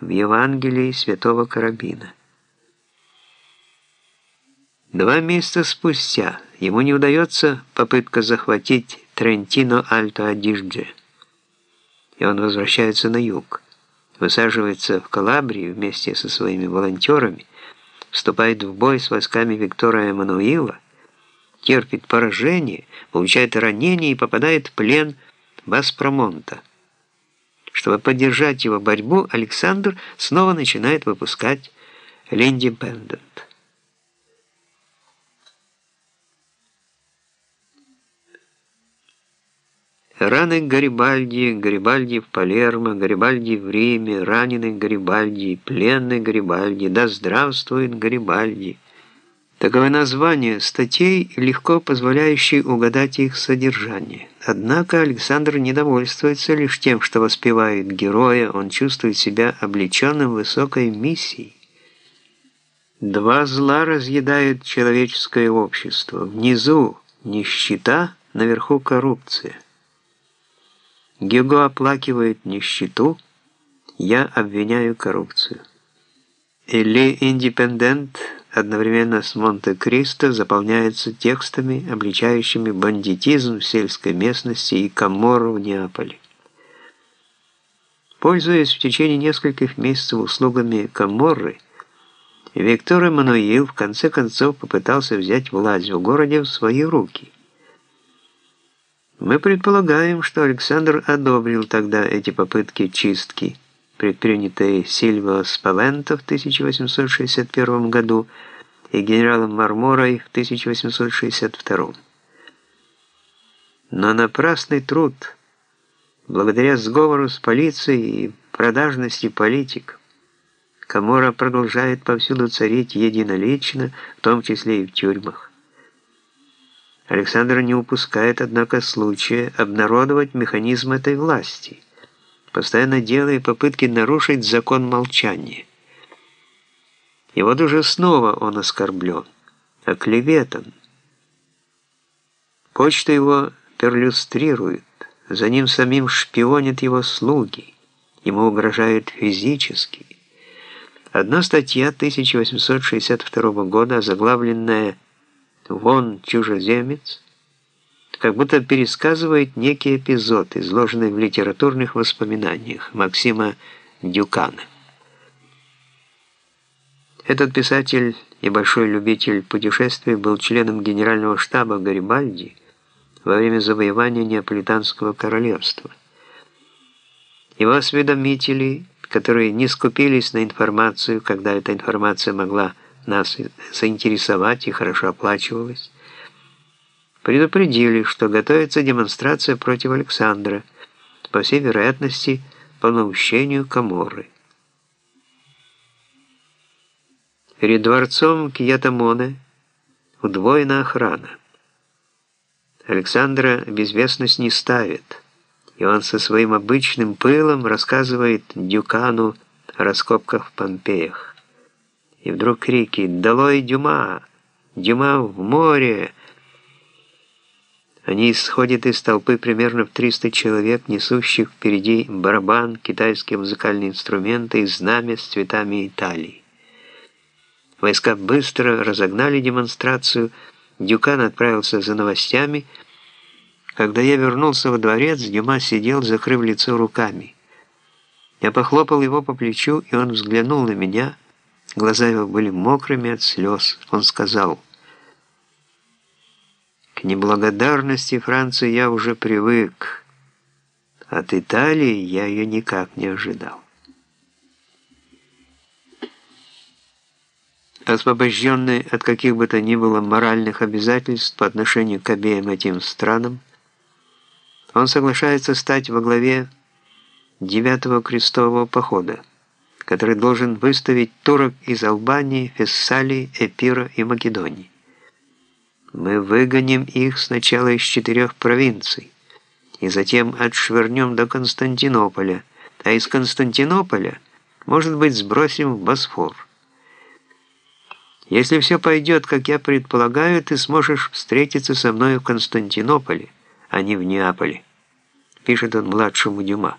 в Евангелии святого Карабина. Два месяца спустя ему не удается попытка захватить Трентино-Альто-Адижде, и он возвращается на юг, высаживается в Калабрии вместе со своими волонтерами, вступает в бой с войсками Виктора Эммануила, терпит поражение, получает ранение и попадает в плен Баспромонта. Чтобы поддержать его борьбу, Александр снова начинает выпускать «L'Independent». Раны Гарибальди, Гарибальди в Палермо, Гарибальди в Риме, раненый Гарибальди, пленный Гарибальди, да здравствует Гарибальди. Таково название статей, легко позволяющие угадать их содержание. Однако Александр не довольствуется лишь тем, что воспевает героя, он чувствует себя облеченным высокой миссией. Два зла разъедают человеческое общество. Внизу нищета, наверху коррупция. Гюго оплакивает нищету, я обвиняю коррупцию. Или «Индепендент» одновременно с Монте-Кристо заполняется текстами, обличающими бандитизм в сельской местности и Каморру в Неаполе. Пользуясь в течение нескольких месяцев услугами Каморры, Виктор Эммануил в конце концов попытался взять власть в городе в свои руки – мы предполагаем, что Александр одобрил тогда эти попытки чистки, предпринятые Сильво Спавенто в 1861 году и генералом Марморой в 1862. Но напрасный труд, благодаря сговору с полицией и продажности политик, Камора продолжает повсюду царить единолично, в том числе и в тюрьмах. Александр не упускает, однако, случая обнародовать механизм этой власти, постоянно делая попытки нарушить закон молчания. И вот уже снова он оскорблен, оклеветан. Почта его перлюстрирует, за ним самим шпионят его слуги, ему угрожают физически. Одна статья 1862 года, заглавленная вон чужеземец, как будто пересказывает некий эпизод, изложенный в литературных воспоминаниях Максима Дюкана. Этот писатель и большой любитель путешествий был членом генерального штаба Гарибальди во время завоевания Неаполитанского королевства. Его осведомители, которые не скупились на информацию, когда эта информация могла нас заинтересовать и хорошо оплачивалось, предупредили, что готовится демонстрация против Александра, по всей вероятности, по наущению Каморры. Перед дворцом Кьятамоне удвоена охрана. Александра безвестность не ставит, и он со своим обычным пылом рассказывает Дюкану о раскопках в Помпеях. И вдруг крики «Долой Дюма! Дюма в море!» Они исходят из толпы примерно в 300 человек, несущих впереди барабан, китайские музыкальные инструменты и знамя с цветами Италии. Войска быстро разогнали демонстрацию, Дюкан отправился за новостями. Когда я вернулся во дворец, Дюма сидел, закрыв лицо руками. Я похлопал его по плечу, и он взглянул на меня – Глаза его были мокрыми от слез. Он сказал, «К неблагодарности Франции я уже привык. От Италии я ее никак не ожидал». Освобожденный от каких бы то ни было моральных обязательств по отношению к обеим этим странам, он соглашается стать во главе девятого крестового похода который должен выставить турок из Албании, Фессалии, Эпира и Македонии. Мы выгоним их сначала из четырех провинций, и затем отшвырнем до Константинополя, а из Константинополя, может быть, сбросим в Босфор. Если все пойдет, как я предполагаю, ты сможешь встретиться со мной в Константинополе, а не в Неаполе, пишет он младшему Дюма.